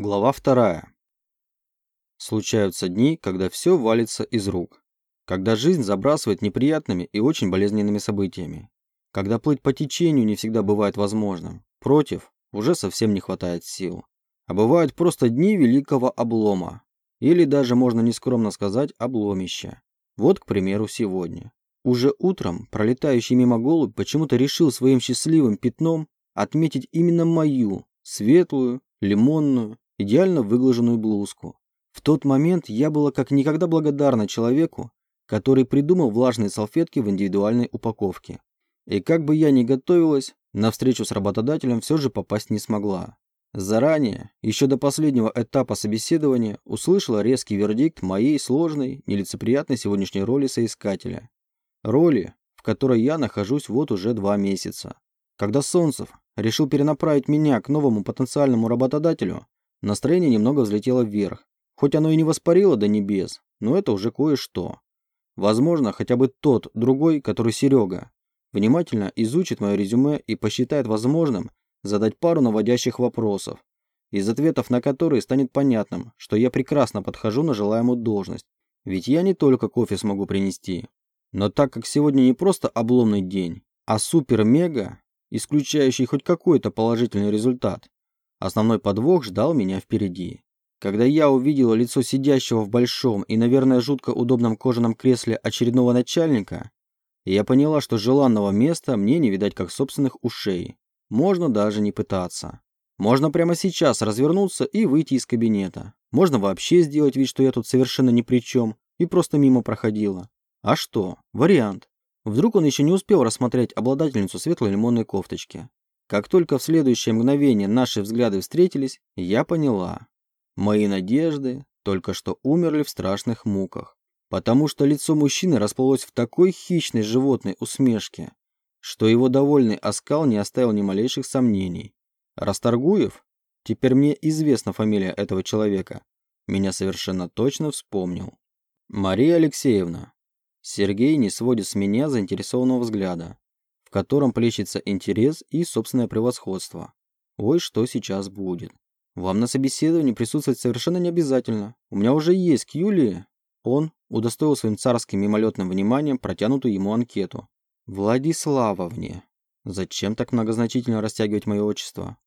Глава вторая. Случаются дни, когда все валится из рук. Когда жизнь забрасывает неприятными и очень болезненными событиями. Когда плыть по течению не всегда бывает возможным. Против уже совсем не хватает сил. А бывают просто дни великого облома. Или даже, можно нескромно сказать, обломища. Вот, к примеру, сегодня. Уже утром пролетающий мимо голубь почему-то решил своим счастливым пятном отметить именно мою, светлую, лимонную, идеально выглаженную блузку. В тот момент я была как никогда благодарна человеку, который придумал влажные салфетки в индивидуальной упаковке. И как бы я ни готовилась, на встречу с работодателем все же попасть не смогла. Заранее, еще до последнего этапа собеседования, услышала резкий вердикт моей сложной, нелицеприятной сегодняшней роли соискателя. Роли, в которой я нахожусь вот уже два месяца. Когда Солнцев решил перенаправить меня к новому потенциальному работодателю, настроение немного взлетело вверх. Хоть оно и не воспарило до небес, но это уже кое-что. Возможно, хотя бы тот, другой, который Серега, внимательно изучит мое резюме и посчитает возможным задать пару наводящих вопросов, из ответов на которые станет понятным, что я прекрасно подхожу на желаемую должность. Ведь я не только кофе смогу принести. Но так как сегодня не просто обломный день, а супер-мега, исключающий хоть какой-то положительный результат. Основной подвох ждал меня впереди. Когда я увидела лицо сидящего в большом и, наверное, жутко удобном кожаном кресле очередного начальника, я поняла, что желанного места мне не видать как собственных ушей. Можно даже не пытаться. Можно прямо сейчас развернуться и выйти из кабинета. Можно вообще сделать вид, что я тут совершенно ни при чем и просто мимо проходила. А что? Вариант. Вдруг он еще не успел рассмотреть обладательницу светлой лимонной кофточки. Как только в следующее мгновение наши взгляды встретились, я поняла. Мои надежды только что умерли в страшных муках. Потому что лицо мужчины расплылось в такой хищной животной усмешке, что его довольный оскал не оставил ни малейших сомнений. Расторгуев, теперь мне известна фамилия этого человека, меня совершенно точно вспомнил. Мария Алексеевна, Сергей не сводит с меня заинтересованного взгляда, в котором плещется интерес и собственное превосходство. Ой, что сейчас будет. Вам на собеседовании присутствовать совершенно не обязательно. У меня уже есть к Юлии. Он удостоил своим царским мимолетным вниманием протянутую ему анкету. Владиславовне. Зачем так многозначительно растягивать мое отчество?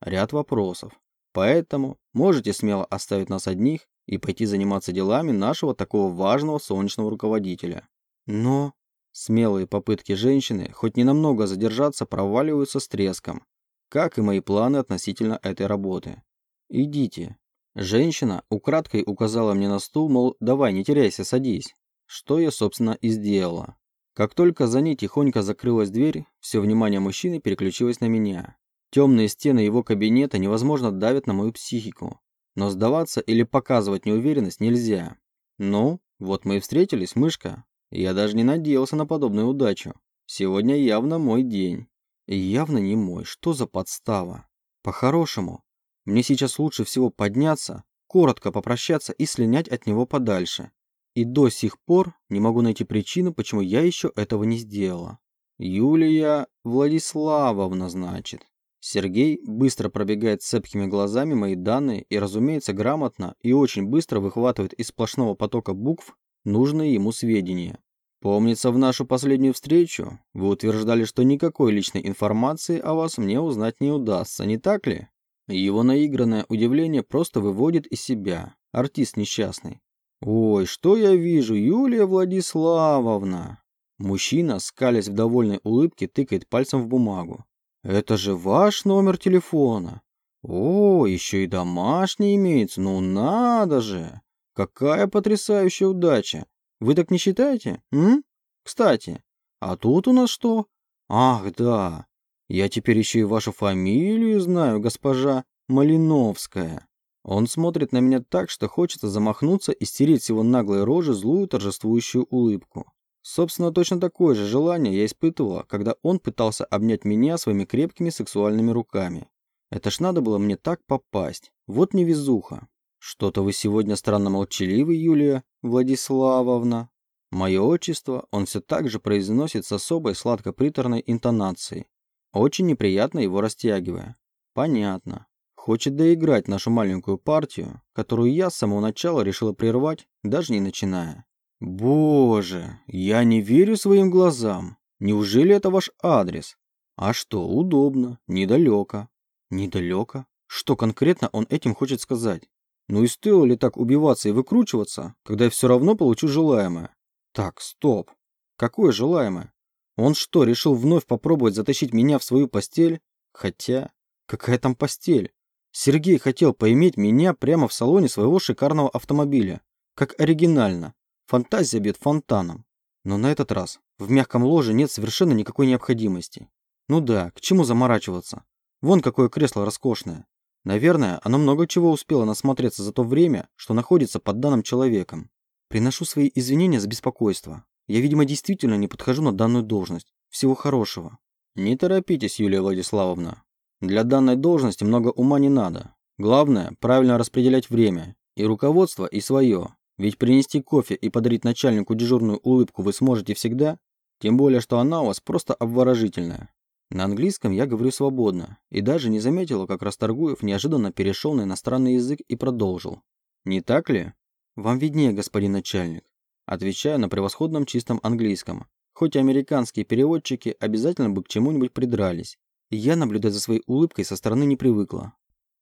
Ряд вопросов. Поэтому можете смело оставить нас одних и пойти заниматься делами нашего такого важного солнечного руководителя. Но смелые попытки женщины хоть ненамного задержаться проваливаются с треском, как и мои планы относительно этой работы. Идите. Женщина украдкой указала мне на стул, мол, давай, не теряйся, садись. Что я, собственно, и сделала. Как только за ней тихонько закрылась дверь, все внимание мужчины переключилось на меня. Темные стены его кабинета невозможно давят на мою психику. Но сдаваться или показывать неуверенность нельзя. Ну, вот мы и встретились, мышка. Я даже не надеялся на подобную удачу. Сегодня явно мой день. И явно не мой. Что за подстава? По-хорошему, мне сейчас лучше всего подняться, коротко попрощаться и слинять от него подальше. И до сих пор не могу найти причину, почему я еще этого не сделала. Юлия Владиславовна, значит. Сергей быстро пробегает цепкими глазами мои данные и, разумеется, грамотно и очень быстро выхватывает из сплошного потока букв нужные ему сведения. Помнится, в нашу последнюю встречу вы утверждали, что никакой личной информации о вас мне узнать не удастся, не так ли? Его наигранное удивление просто выводит из себя. Артист несчастный. «Ой, что я вижу, Юлия Владиславовна!» Мужчина, скалясь в довольной улыбке, тыкает пальцем в бумагу. Это же ваш номер телефона. О, еще и домашний имеется. Ну надо же. Какая потрясающая удача. Вы так не считаете? М? Кстати, а тут у нас что? Ах, да. Я теперь еще и вашу фамилию знаю, госпожа Малиновская. Он смотрит на меня так, что хочется замахнуться и стереть с его наглой рожи злую торжествующую улыбку. Собственно, точно такое же желание я испытывала, когда он пытался обнять меня своими крепкими сексуальными руками. Это ж надо было мне так попасть. Вот невезуха. Что-то вы сегодня странно молчаливы, Юлия Владиславовна. Мое отчество он все так же произносит с особой сладко-приторной интонацией, очень неприятно его растягивая. Понятно. Хочет доиграть нашу маленькую партию, которую я с самого начала решила прервать, даже не начиная. Боже, я не верю своим глазам. Неужели это ваш адрес? А что, удобно, недалеко. Недалеко? Что конкретно он этим хочет сказать? Ну и стоило ли так убиваться и выкручиваться, когда я все равно получу желаемое? Так, стоп. Какое желаемое? Он что, решил вновь попробовать затащить меня в свою постель? Хотя, какая там постель? Сергей хотел поиметь меня прямо в салоне своего шикарного автомобиля. Как оригинально. Фантазия бьет фонтаном. Но на этот раз в мягком ложе нет совершенно никакой необходимости. Ну да, к чему заморачиваться? Вон какое кресло роскошное. Наверное, оно много чего успело насмотреться за то время, что находится под данным человеком. Приношу свои извинения за беспокойство. Я, видимо, действительно не подхожу на данную должность. Всего хорошего. Не торопитесь, Юлия Владиславовна. Для данной должности много ума не надо. Главное – правильно распределять время. И руководство, и свое. Ведь принести кофе и подарить начальнику дежурную улыбку вы сможете всегда, тем более, что она у вас просто обворожительная. На английском я говорю свободно, и даже не заметила, как Расторгуев неожиданно перешел на иностранный язык и продолжил. «Не так ли?» «Вам виднее, господин начальник». Отвечаю на превосходном чистом английском, хоть и американские переводчики обязательно бы к чему-нибудь придрались я наблюдать за своей улыбкой со стороны не привыкла.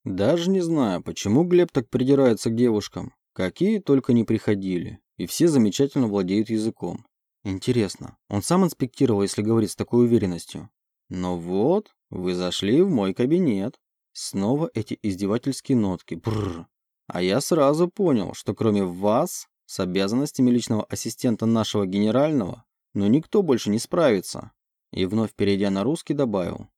Даже не знаю, почему Глеб так придирается к девушкам. Какие только не приходили. И все замечательно владеют языком. Интересно, он сам инспектировал, если говорить с такой уверенностью? Но вот, вы зашли в мой кабинет. Снова эти издевательские нотки. Бррр. А я сразу понял, что кроме вас, с обязанностями личного ассистента нашего генерального, но никто больше не справится. И вновь перейдя на русский добавил.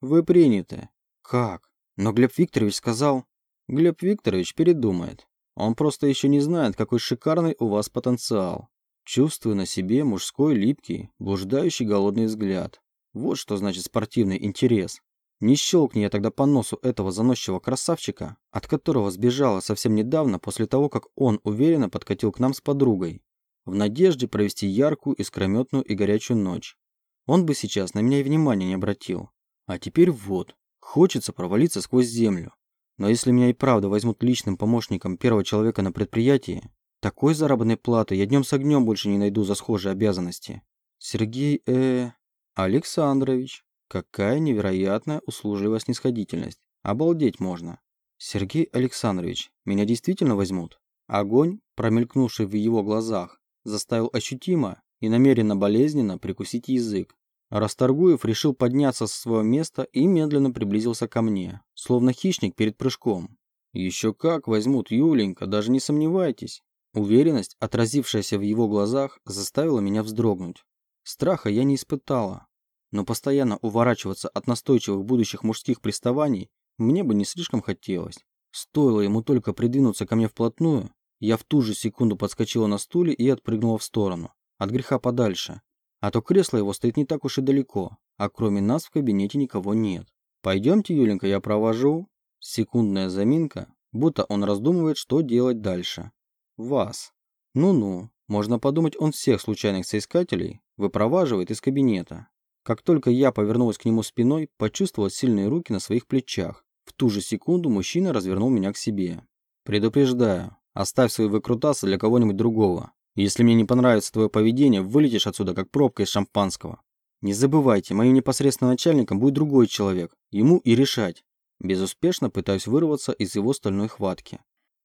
Вы приняты. Как? Но Глеб Викторович сказал... Глеб Викторович передумает. Он просто еще не знает, какой шикарный у вас потенциал. Чувствую на себе мужской липкий, блуждающий голодный взгляд. Вот что значит спортивный интерес. Не щелкни я тогда по носу этого заносчивого красавчика, от которого сбежала совсем недавно после того, как он уверенно подкатил к нам с подругой, в надежде провести яркую, искрометную и горячую ночь. Он бы сейчас на меня и внимания не обратил. А теперь вот, хочется провалиться сквозь землю. Но если меня и правда возьмут личным помощником первого человека на предприятии, такой заработной платы я днем с огнем больше не найду за схожие обязанности. Сергей, э... Александрович, какая невероятная услужливая снисходительность. Обалдеть можно. Сергей Александрович, меня действительно возьмут? Огонь, промелькнувший в его глазах, заставил ощутимо и намеренно болезненно прикусить язык. Расторгуев решил подняться со своего места и медленно приблизился ко мне, словно хищник перед прыжком. «Еще как возьмут, Юленька, даже не сомневайтесь». Уверенность, отразившаяся в его глазах, заставила меня вздрогнуть. Страха я не испытала, но постоянно уворачиваться от настойчивых будущих мужских приставаний мне бы не слишком хотелось. Стоило ему только придвинуться ко мне вплотную, я в ту же секунду подскочила на стуле и отпрыгнула в сторону, от греха подальше, а то кресло его стоит не так уж и далеко, а кроме нас в кабинете никого нет. Пойдемте, Юленька, я провожу. Секундная заминка, будто он раздумывает, что делать дальше. Вас. Ну-ну, можно подумать, он всех случайных соискателей выпроваживает из кабинета. Как только я повернулась к нему спиной, почувствовала сильные руки на своих плечах. В ту же секунду мужчина развернул меня к себе. «Предупреждаю, оставь свои выкрутасы для кого-нибудь другого. Если мне не понравится твое поведение, вылетишь отсюда, как пробка из шампанского. Не забывайте, моим непосредственным начальником будет другой человек. Ему и решать. Безуспешно пытаюсь вырваться из его стальной хватки.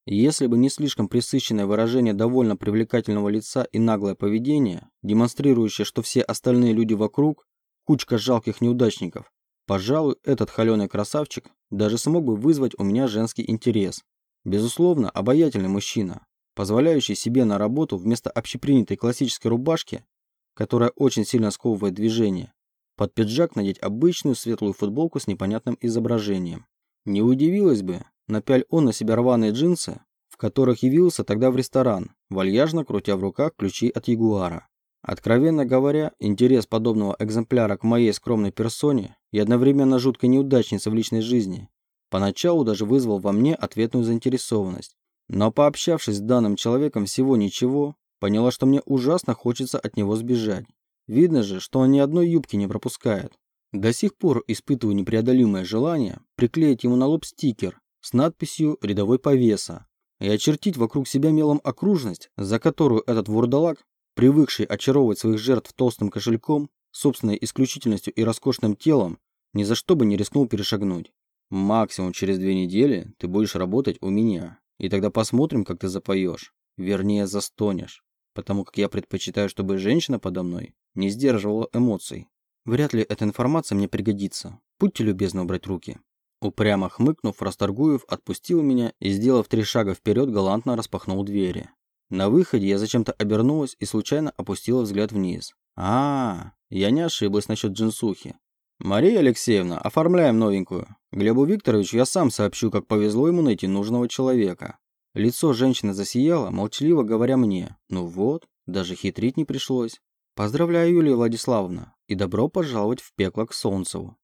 Если бы не слишком присыщенное выражение довольно привлекательного лица и наглое поведение, демонстрирующее, что все остальные люди вокруг – кучка жалких неудачников, пожалуй, этот холеный красавчик даже смог бы вызвать у меня женский интерес. Безусловно, обаятельный мужчина, позволяющий себе на работу вместо общепринятой классической рубашки, которая очень сильно сковывает движение, под пиджак надеть обычную светлую футболку с непонятным изображением. Не удивилась бы, напяль он на себя рваные джинсы, в которых явился тогда в ресторан, вальяжно крутя в руках ключи от Ягуара. Откровенно говоря, интерес подобного экземпляра к моей скромной персоне и одновременно жуткой неудачнице в личной жизни поначалу даже вызвал во мне ответную заинтересованность. Но пообщавшись с данным человеком всего ничего, поняла, что мне ужасно хочется от него сбежать. Видно же, что он ни одной юбки не пропускает. До сих пор испытываю непреодолимое желание приклеить ему на лоб стикер с надписью «Рядовой повеса» и очертить вокруг себя мелом окружность, за которую этот вурдалак, привыкший очаровывать своих жертв толстым кошельком, собственной исключительностью и роскошным телом, ни за что бы не рискнул перешагнуть. Максимум через две недели ты будешь работать у меня, и тогда посмотрим, как ты запоешь. Вернее, застонешь. Потому как я предпочитаю, чтобы женщина подо мной не сдерживала эмоций. Вряд ли эта информация мне пригодится. Будьте любезны убрать руки. Упрямо хмыкнув, Расторгуев отпустил меня и, сделав три шага вперед, галантно распахнул двери. На выходе я зачем-то обернулась и случайно опустила взгляд вниз. А, -а, -а я не ошиблась насчет джинсухи. «Мария Алексеевна, оформляем новенькую. Глебу Викторовичу я сам сообщу, как повезло ему найти нужного человека». Лицо женщины засияло, молчаливо говоря мне. «Ну вот, даже хитрить не пришлось. Поздравляю, Юлия Владиславовна, и добро пожаловать в пекло к Солнцеву.